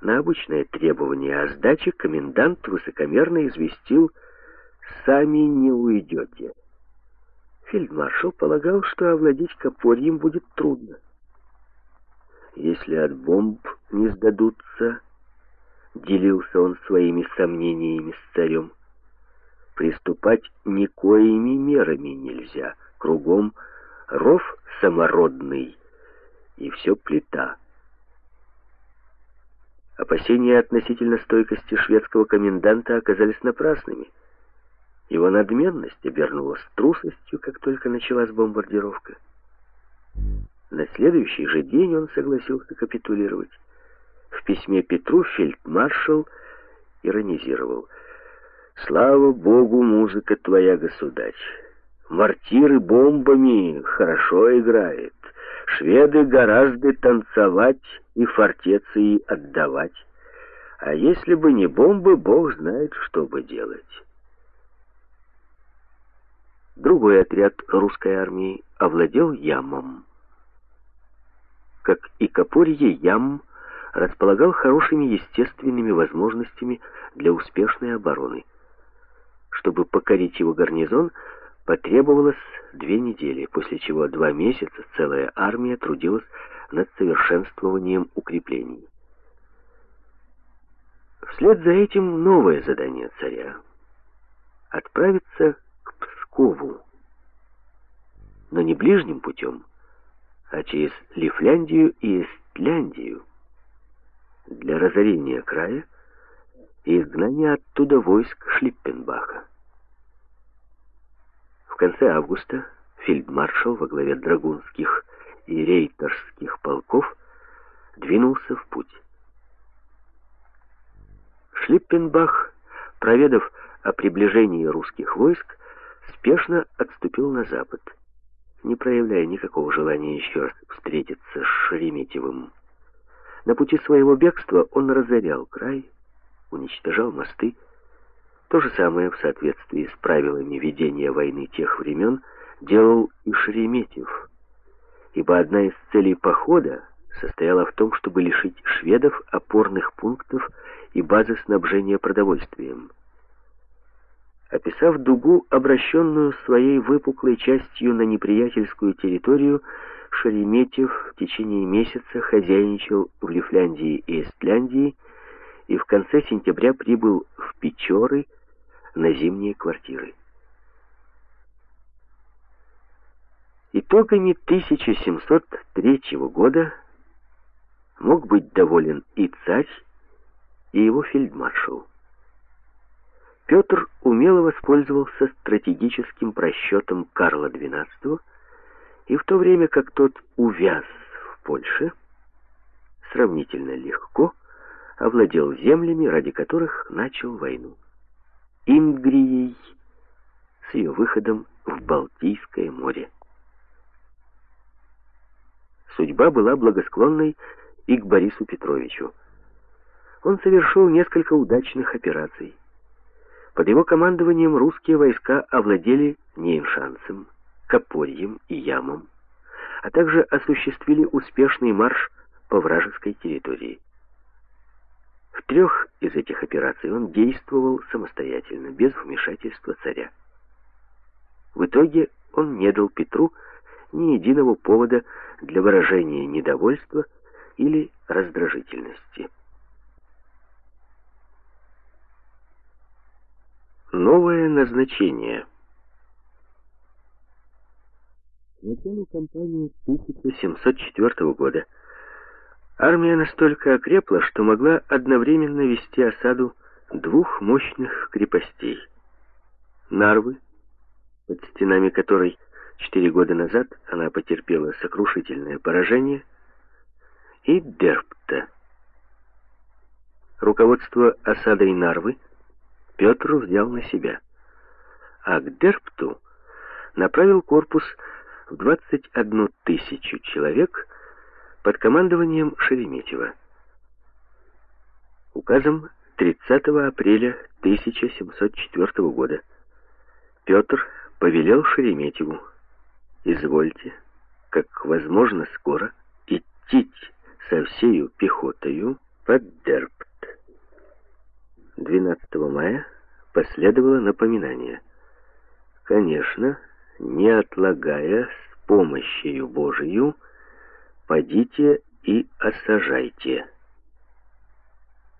На обычное требование о сдаче комендант высокомерно известил «сами не уйдете». Фельдмаршал полагал, что овладеть Копорьем будет трудно. Если от бомб не сдадутся, делился он своими сомнениями с царем, приступать никоими мерами нельзя. Кругом ров самородный, и все плита. Опасения относительно стойкости шведского коменданта оказались напрасными. Его надменность обернулась трусостью, как только началась бомбардировка. На следующий же день он согласился капитулировать. В письме Петру фельдмаршал иронизировал. «Слава Богу, музыка твоя, государь! Мортиры бомбами хорошо играет. Шведы гораздо танцевать и фортеции отдавать. А если бы не бомбы, Бог знает, что бы делать». Другой отряд русской армии овладел Ямом. Как и Копорье, Ям располагал хорошими естественными возможностями для успешной обороны. Чтобы покорить его гарнизон, потребовалось две недели, после чего два месяца целая армия трудилась над совершенствованием укреплений. Вслед за этим новое задание царя — отправиться к Пскову, но не ближним путем, а через Лифляндию и Эстляндию для разорения края и изгнания оттуда войск Шлиппенбаха. Конце августа фельдмаршал во главе драгунских и рейтерских полков двинулся в путь. Шлиппенбах, проведав о приближении русских войск, спешно отступил на запад, не проявляя никакого желания еще раз встретиться с Шереметьевым. На пути своего бегства он разорял край, уничтожал мосты. То же самое в соответствии с правилами ведения войны тех времен делал и Шереметьев, ибо одна из целей похода состояла в том, чтобы лишить шведов опорных пунктов и базы снабжения продовольствием. Описав дугу, обращенную своей выпуклой частью на неприятельскую территорию, Шереметьев в течение месяца хозяйничал в Лифляндии и Эстляндии и в конце сентября прибыл в Печоры на зимние квартиры. Итогами 1703 года мог быть доволен и царь, и его фельдмаршал. Петр умело воспользовался стратегическим просчетом Карла XII и в то время как тот увяз в Польше, сравнительно легко овладел землями, ради которых начал войну. Ингрией с ее выходом в Балтийское море. Судьба была благосклонной и к Борису Петровичу. Он совершил несколько удачных операций. Под его командованием русские войска овладели Неймшанцем, Копорьем и Ямом, а также осуществили успешный марш по вражеской территории. В трех из этих операций он действовал самостоятельно, без вмешательства царя. В итоге он не дал Петру ни единого повода для выражения недовольства или раздражительности. Новое назначение – К началу кампании 1704 года армия настолько окрепла, что могла одновременно вести осаду двух мощных крепостей. Нарвы, под стенами которой четыре года назад она потерпела сокрушительное поражение, и Дерпта. Руководство осадой Нарвы Петр взял на себя, а к Дерпту направил корпус в 21 тысячу человек под командованием Шереметьева. Указом 30 апреля 1704 года Петр повелел Шереметьеву «Извольте, как возможно скоро, идти со всею пехотою под Дерпт». 12 мая последовало напоминание. Конечно, не отлагая с помощью Божию, подите и осажайте.